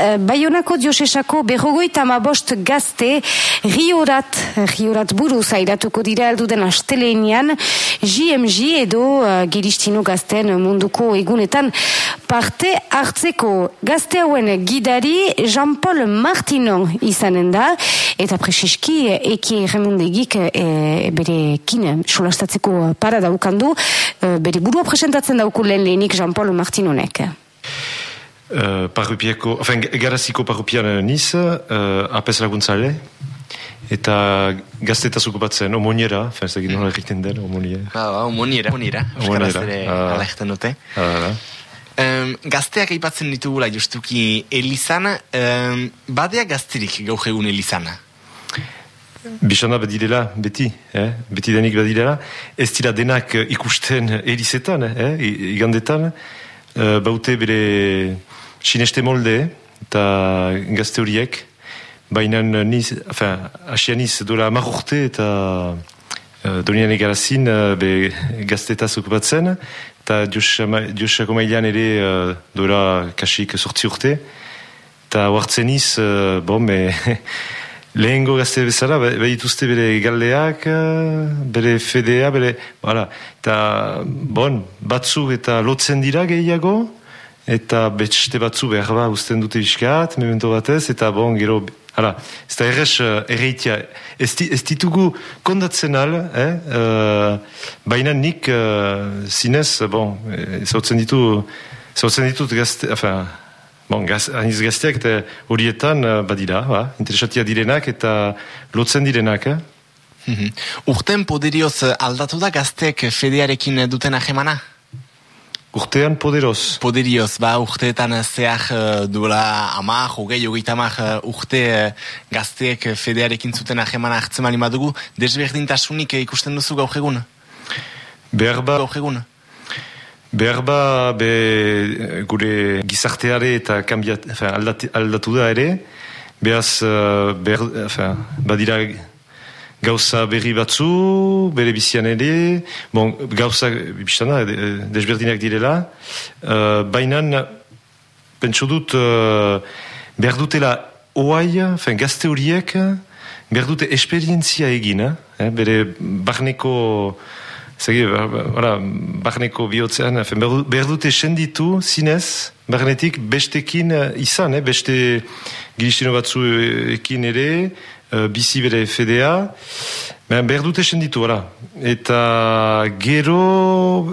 uh, Bayonako diosesako berrogoita bost gazte riorat, riorat buru zairatuko dira alduden astelenean JMG edo uh, giristino gazten munduko egunetan parte hartzeko. Gazte hauen gidari Jean-Paul Martinon izanen da eta presiski eki remundegik e, bere kine solastatzeko para daukandu e, bere burua presentatzen dauku lehen lehenik Jean-Paul Martinonek. Uh, parrupieko, enfin, garaziko parrupian niz, uh, apes laguntzale, eta gazteta zukupatzen, omoniera, enfin, ez egin nola egiten den, omoniera. Ba, ba, omoniera, omoniera, euskaraz ere Ah. ala egiten dute. Ah, Um, gazteak aipatzen ditugula justuki Elizan, um, badea gazterik gaur egun Elizana. Bisana badirela, beti, eh? beti denik badirela, ez dira denak eh, ikusten elizetan, eh? Igandetan, uh, baute bere sineste molde, eta gazte horiek, baina niz, enfin, asia niz dola amar urte eta uh, donian egarazin uh, be gaztetaz okupatzen, eta diosako mailan ere uh, dola kasik sortzi urte, eta huartzen iz, uh, bon, me, lehengo gazte bezala, badituzte bere galdeak, eh, bere fedea, bere, voilà. eta, bon, batzu eta lotzen dira gehiago, eta beste batzu behar ba usten dute biskat, memento batez, eta bon, gero, hala, ez da errez uh, erreitia, ez, ez ditugu kondatzen al, eh, uh, baina nik uh, zinez, bon, eh, zautzen ditu, zautzen ditut gazte, enfin, Bon, gaz, aniz gazteak eta horietan uh, badira, ba, interesatia direnak eta lotzen direnak, eh? Mhm. Urten poderioz aldatu da gazteek fedearekin duten ahemana? Urtean poderoz. Poderioz, ba, urteetan zehar eh, duela amak, hogei, hogeita amak eh, urte eh, gazteek fedearekin zuten ahemana hartzen bali madugu, desberdintasunik eh, ikusten duzu gaur egun? Behar ba, Gaur egun? behar ba be, gure gizarteare eta kambiat, enfin, aldati, aldatu da ere, behaz, uh, behar, badira gauza berri batzu, bere bizian ere, bon, gauza, biztana, de- desberdinak direla, uh, baina, pentsu dut, uh, behar dutela oai, enfin, gazte horiek, behar dute esperientzia egin, eh? bere barneko, Zegi, bara, barneko bihotzean, enfin, behar du- behar dute senditu, zinez, barnetik bestekin eh, izan, eh? beste giristino batzuekin ere, eh, bizi bere fedea, Baina behar dute senditu, bara. Eta gero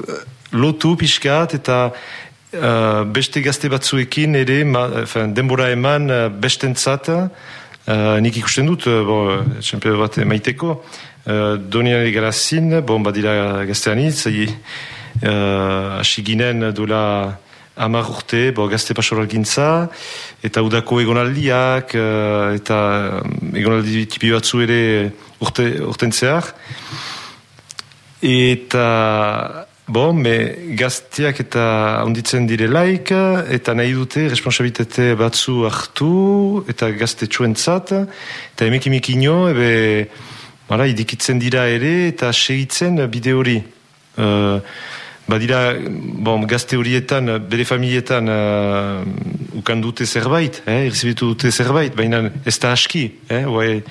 eh, lotu pixkat, eta eh, beste gazte batzuekin ere, ma, enfin, denbora eman uh, bestentzat, uh, nik ikusten dut, uh, bo, txempe bat maiteko, uh, donian egarazin, bon, badira gazteanitz, uh, hasi ginen dola hamar urte, bo, gazte pasoral gintza, eta udako egonaldiak, uh, eta um, egonaldi tipi batzu ere urte, urten zehar. Eta, bon, me gazteak eta onditzen direlaik, eta nahi dute responsabilitate batzu hartu, eta gazte txuentzat, eta emek imikino, ebe, Hala, idikitzen dira ere eta segitzen bide hori. Uh, badira, bon, gazte horietan, bere familietan uh, ukan dute zerbait, eh, irzibitu dute zerbait, baina ez da aski, eh, uai,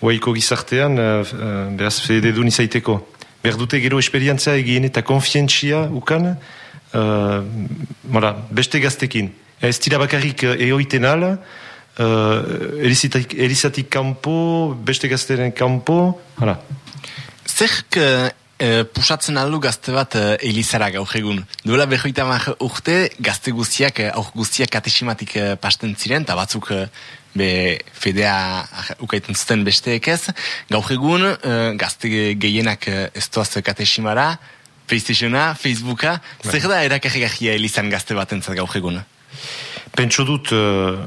uaiko gizartean, uh, uh, beraz fede du nizaiteko. Behar dute gero esperientzia egin eta konfientzia ukan, uh, voilà, beste gaztekin. Ez dira bakarrik eoiten ala, uh, elizatik, elizatik beste gazteren kampo, hala. Zerk eh, pusatzen aldu gazte bat eh, Elizara gaur egun. Duela behoita urte gazte guztiak, eh, aur guztiak katesimatik pasten ziren, eta batzuk be fedea ah, ukaiten zuten besteek ez. Gaur egun eh, gazte gehienak eh, ez doaz katesimara, Playstationa, Facebooka, zer da erakarrigarria Elizan gazte batentzat gaur egun? Pentsu dut uh,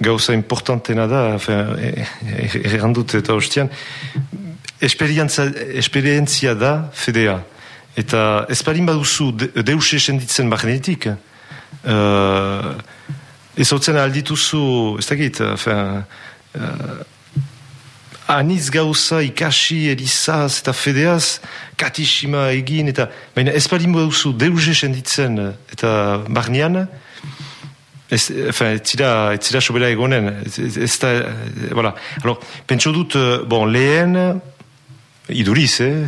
gauza importantena da, errandut eta hostian, esperientzia, esperientzia da fedea. Eta ez parin baduzu de, deus esenditzen magnetik, uh, ez hotzen aldituzu, ez dakit, enfin, uh, aniz gauza ikasi erizaz eta fedeaz katishima egin eta baina ez parin baduzu deus esenditzen eta barnean ez, enfin, ez zira, ez zira sobera egonen, ez, ez, ez da, voilà. Alors, pentso dut, bon, lehen, iduriz, eh?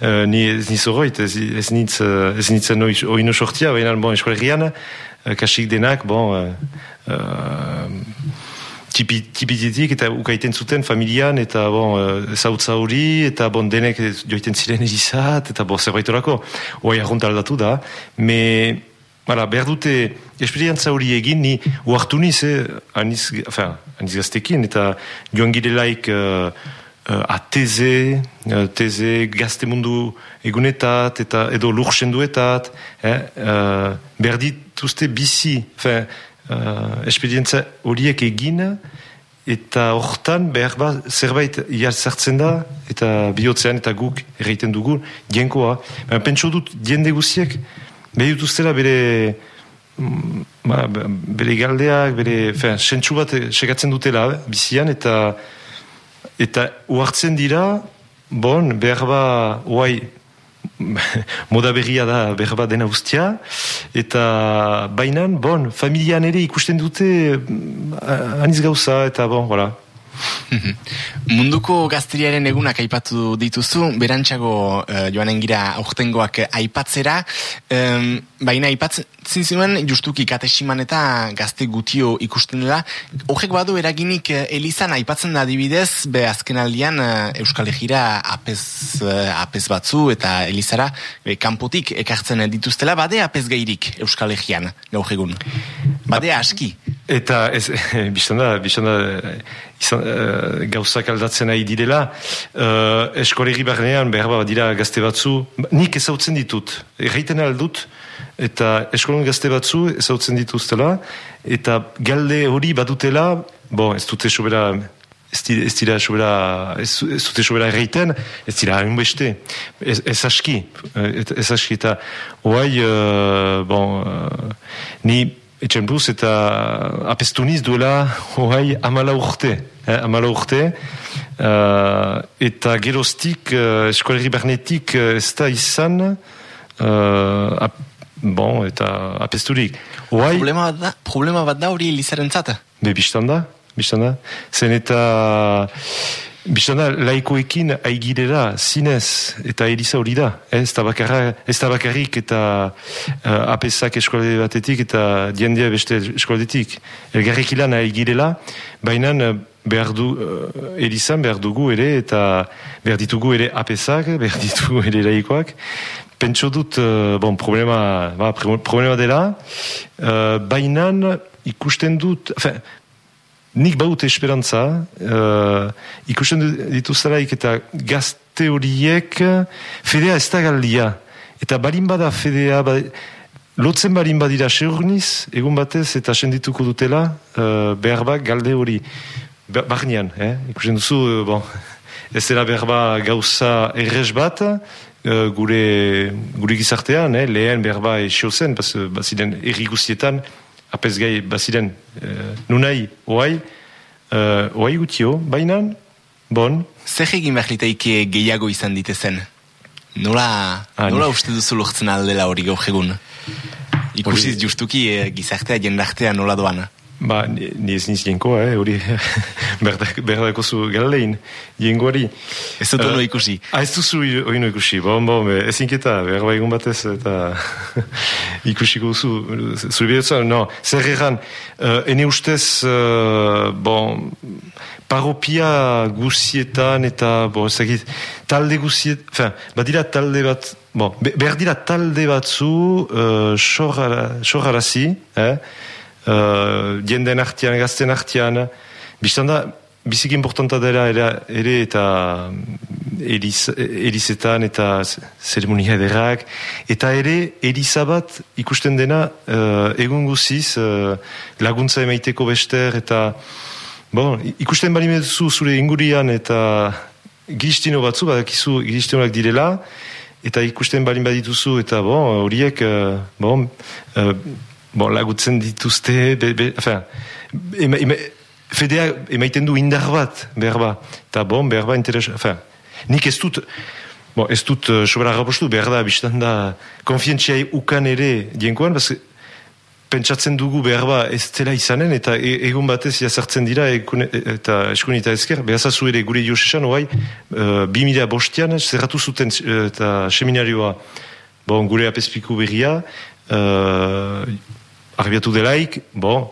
uh, ni ez niz horreit, ez, ez nitz, ez nitz oino sortia, baina, bon, eskolegian, uh, kasik denak, bon, uh, uh, tipititik eta ukaiten zuten familian eta bon, uh, zautza hori eta bon, denek joiten ziren egizat eta bon, zerbait orako oai arrunta aldatu da me Bara, behar dute esperientza hori egin ni uartu niz, eh, aniz, enfin, aniz gaztekin, eta joan girelaik uh, uh, ateze, uh, teze gazte mundu egunetat, eta edo lursenduetat, eh, uh, behar dituzte bizi, enfin, uh, esperientza horiek egin, eta hortan behar ba, zerbait jartzartzen da, eta bihotzean eta guk erreiten dugu, dienkoa. Pentsu dut, diende guziek, behar dituztela bere, mm, ba, bere galdeak, bere, fen, sentsu bat segatzen dutela, bizian, eta eta uartzen dira, bon, behar ba, uai, moda berria da berba dena ustia eta bainan bon familian ere ikusten dute mm, aniz gauza eta bon voilà. Munduko gazteriaren egunak aipatu dituzu, berantxago uh, joanen gira aurtengoak aipatzera, um, baina aipatzen zuen justuki katesiman eta gazte gutio ikusten dela. Horrek badu eraginik uh, Elizan aipatzen da dibidez, be azken aldian uh, Euskal Egira apez, apez batzu eta Elizara be, kanpotik ekartzen dituztela, bade apez gairik Euskal Egian gaur egun. Bade aski. Eta ez, biztan da, biztan da, izan, uh, gauzak aldatzen nahi direla, uh, eskolegi barnean behar bat dira gazte batzu, nik ezautzen ditut, erreiten aldut, eta eskolen gazte batzu ezautzen dituztela, eta galde hori badutela, bon, ez dute sobera, ez dira sobera, ez, ez dute sobera erreiten, ez dira hain beste, ez, ez aski, ez aski, eta oai, uh, bon, uh, ni, Etxen buz eta apestu niz duela hoai amala urte. Eh, amala urte. Uh, eta geroztik uh, eskualeri bernetik uh, ez da izan uh, ap, bon, eta apesturik. Oai, problema, bat da, problema bat da hori lizaren zata? Be, biztan da. Biztan da. Zen eta... Bistanda, laikoekin aigirera zinez eta eriza hori da. Eh? Ez da bakarrik eta uh, apesak eskolade batetik eta diendea beste eskoladetik. Elgarrik ilan aigirela, baina uh, behar du, uh, erizan behar dugu ere eta behar ditugu ere apesak, behar ditugu ere laikoak. Pentso dut, uh, bon, problema, ba, problema dela, uh, baina ikusten dut, nik baut esperantza, uh, ikusten dituztaraik eta gazte horiek fedea ez da galdia. Eta barin bada fedea, ba, lotzen barin badira seurniz, egun batez eta sendituko dutela, uh, behar bat galde hori. Ba, barnean, eh? ikusten duzu, bon, ez dela behar bat gauza errez bat, uh, gure, gure gizartean, eh? lehen behar bat esio zen, baziren erri guztietan, apez gai baziren uh, nunai oai, uh, oai gutio, baina, bon. Zer egin behar litaike gehiago izan ditezen? Nola, ah, nola uste duzu lortzen aldela hori gaur egun? Ikusiz justuki eh, gizartea jendartea nola doana? Ba, ni ez niz jenkoa, eh, hori berdako zu galein, jengoari. Ez dut ono ikusi. Ah, ez duzu oino ikusi, bon, bon, ez inketa, berba egun batez, eta ikusiko zu, zuri bidetza, no, zer erran, uh, ene ustez, uh, bon, paropia guzietan, eta, bon, ez talde guziet, fin, badira talde bat, bon, berdira talde batzu, uh, sorarazi, eh, uh, jenden artian, gazten artian, biztan da, bizik importanta dela ere, eta eliz, elizetan eta zeremonia ederrak, eta ere elizabat ikusten dena uh, egun guziz uh, laguntza emaiteko bester, eta bon, ikusten bali meduzu zure ingurian eta giristino batzu, badakizu giristinoak direla, eta ikusten balin badituzu, eta bon, horiek, bon, uh, bon, lagutzen dituzte, be, be, enfin, ema, ema, fedea emaiten du indar bat, behar ba, eta bon, behar ba, interes, enfin, nik ez dut, bon, ez dut, uh, sobera rapostu, behar da, biztan da, konfientziai ukan ere dienkoan, bas, pentsatzen dugu behar ba ez dela izanen, eta e, egun batez jazartzen dira ekun, e, eta eskun eta ezker, behazazu ere gure josesan, oai, uh, bi mila bostian, zerratu zuten uh, eta seminarioa, bon, gure apezpiku berria, uh, arbiatu delaik, bon,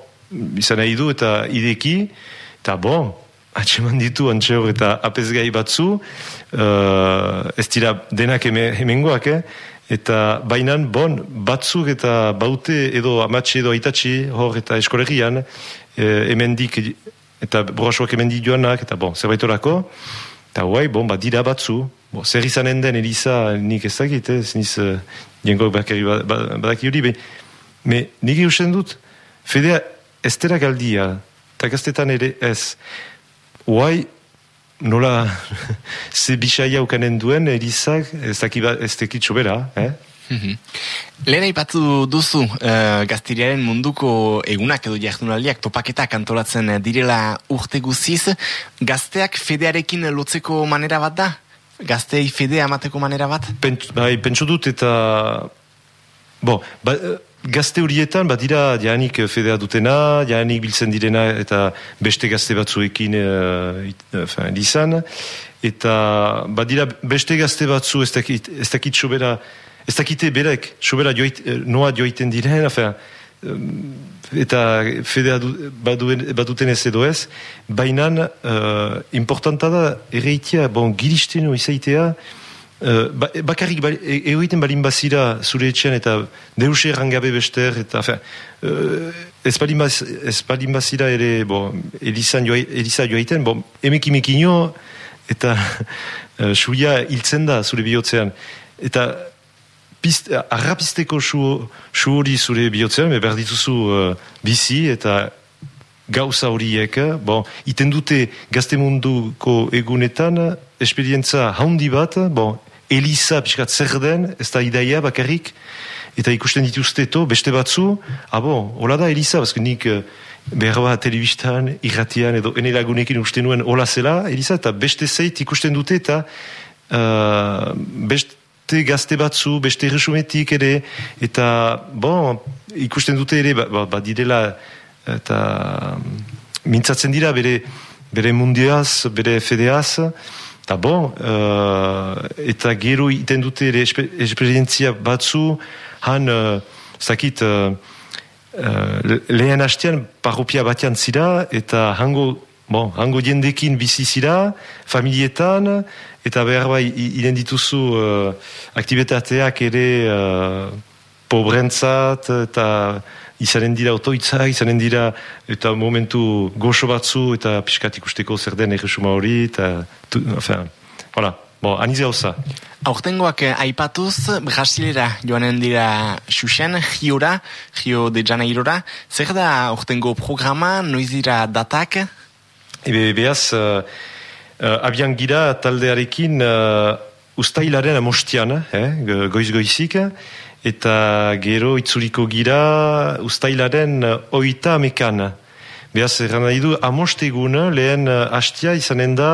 izan nahi du eta ideki, eta bon, atseman ditu antxe hor eta apezgai batzu, uh, ez dira denak hemengoak, eh? Eta bainan, bon, batzuk eta baute edo amatxe edo aitatxe hor eta eskolegian, e, emendik eta borrasoak emendik joanak, eta bon, zerbaitorako, eta guai, bon, bat dira batzu, bon, zer izan enden Elisa nik ez dakit, ez niz, uh, jengo bakari badaki hori, me, nik eusen dut, fedea ez tera galdia, eta gaztetan ere ez, guai, nola ze bisaia ukanen duen erizak ez dakit sobera, eh? Mhm. Lehen aipatu duzu uh, gaztiriaren munduko egunak edo jardunaldiak topaketak antolatzen direla urte guziz. Gazteak fedearekin lotzeko manera bat da? Gaztei fedea amateko manera bat? Pent, bai, pentsu dut eta... Bo, ba, gazte horietan, badira, janik fedea dutena, janik biltzen direna eta beste gazte batzuekin uh, izan, eta badira beste gazte batzu ez dakit, ez dakit sobera, ez dakite berek, sobera joit, noa joiten diren, enfin, eta fedea du, baduten ez edo ez, baina uh, importanta da erreitia, bon, giristenu izaitea, Uh, bakarrik ba, e, egoiten balin bazira zure etxean eta deuse errangabe bester eta fin, uh, ez, balin baz, ez balin bazira ere bo, Elisa, joa, Elisa joaiten bo, emekimekino eta uh, suia hiltzen da zure bihotzean. Eta pist, arrapisteko su, su hori zure bihotzean behar dituzu uh, bizi eta gauza horiek, bon, iten dute gazte munduko egunetan, esperientza haundi bat, bon, Elisa pixkat zer den, ez da idaia bakarrik, eta ikusten dituzteto, beste batzu, abo, ah hola da Elisa, bazko nik uh, behar bat telebistan, irratian, edo enelagunekin usten nuen hola zela, Elisa, eta beste zeit ikusten dute, eta uh, beste gazte batzu, beste resumetik ere, eta, bon, ikusten dute ere, bat ba, ba direla, eta mintzatzen dira bere, bere mundiaz, bere fedeaz, Eta bon, uh, eta gero iten dute ere esperientzia batzu, han, uh, zakit, uh, uh, lehen hastean parropia batean zira, eta hango, bon, hango jendekin bizi zira, familietan, eta behar bai, iden dituzu uh, aktivitateak ere uh, pobrentzat, eta izanen dira otoitza, izanen dira eta momentu goxo batzu eta piskat ikusteko zer den erresuma hori eta, tu, enfin, voilà, bo, aniz gauza. Aurtengoak eh, aipatuz, Brasilera joanen dira Xuxen, Giora, Gio de Janeirora. Zer da aurtengo programa, noiz dira datak? Ebe, behaz, uh, uh, abian gira taldearekin uh, ustailaren amostian, eh, goiz-goizik, eta gero itzuliko gira ustailaren oita amekan. Beaz, erran nahi du, amostegun lehen hastia izanen da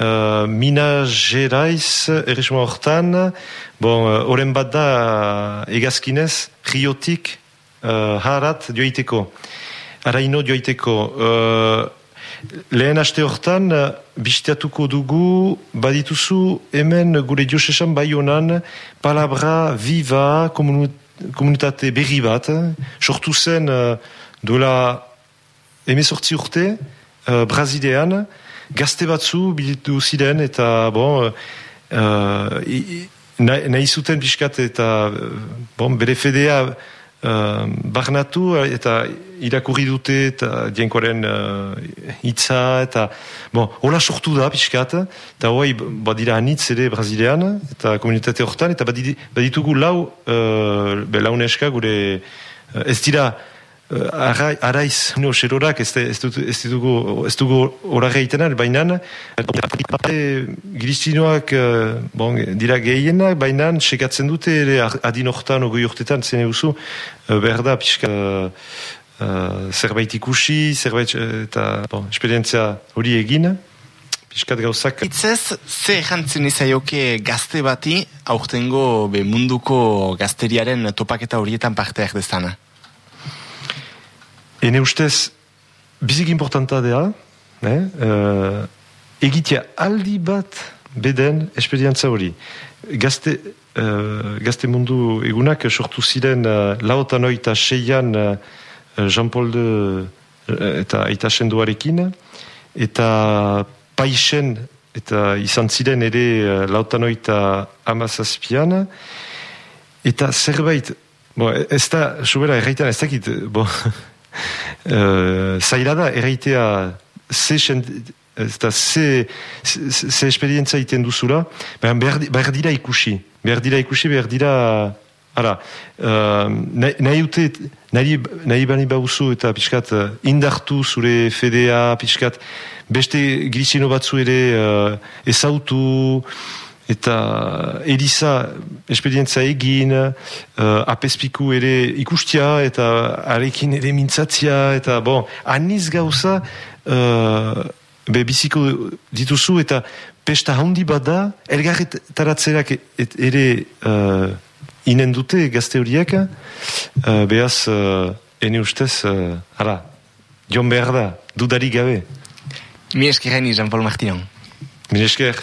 uh, Mina Geraiz erresuma hortan, bon, oren bat da egazkinez, riotik uh, harat joiteko, araino joiteko. Uh, Lehen aste hortan, bisteatuko dugu, badituzu hemen gure josesan bai honan, palabra viva komunitate berri bat, sortu zen uh, duela emezortzi urte, uh, Brazilean, gazte batzu bilitu ziren, eta bon, uh, nahi zuten biskat, eta bon, bere fedea, uh, barnatu eta irakurri dute eta dienkoren uh, hitza eta bon, hola sortu da pixkat eta hoai badira anitz ere brazilean eta komunitate hortan eta baditugu lau uh, be, lau neska gure uh, ez dira uh, araiz no, xerorak ez, ez, ez dugu ez dugu horarra itenan baina Gristinoak uh, bon, dira gehienak baina sekatzen dute ere adin hortan ogoi hortetan zen eusu uh, berda pixka uh, zerbait ikusi zerbait eta bon, esperientzia hori egin Piskat gauzak. Itzez, ze jantzen izaioke gazte bati, aurtengo be munduko gazteriaren topaketa horietan parteak dezana? ene ustez, bizik importanta dea, eh? uh, egitea aldi bat beden esperientza hori. Gazte, uh, gazte mundu egunak sortu ziren uh, laotan oita seian uh, Jean-Paul de uh, eta aita senduarekin, eta paisen eta izan ziren ere uh, laotan oita amazazpian, eta zerbait, bo, ez da, sobera erraitean ez dakit, bo, uh, zaila da erraitea ze eta ze, ze, esperientza iten duzula, behar, behar dira ikusi. Behar dira ikusi, behar dira... Hala, uh, nahi nahi, bani bauzu eta pixkat uh, indartu zure fedea, pixkat beste grisino batzu ere uh, ezautu, eta Elisa esperientza egin, uh, apespiku ere ikustia, eta arekin ere mintzatzia, eta bon, aniz gauza, uh, be biziko dituzu eta pesta handi bat da, elgarretaratzerak ere uh, inen dute gazte horiek, uh, behaz, uh, ene ustez, uh, ara, jon behar da, dudari gabe. Mi eskerren Jean-Paul Martinon. Mi esker.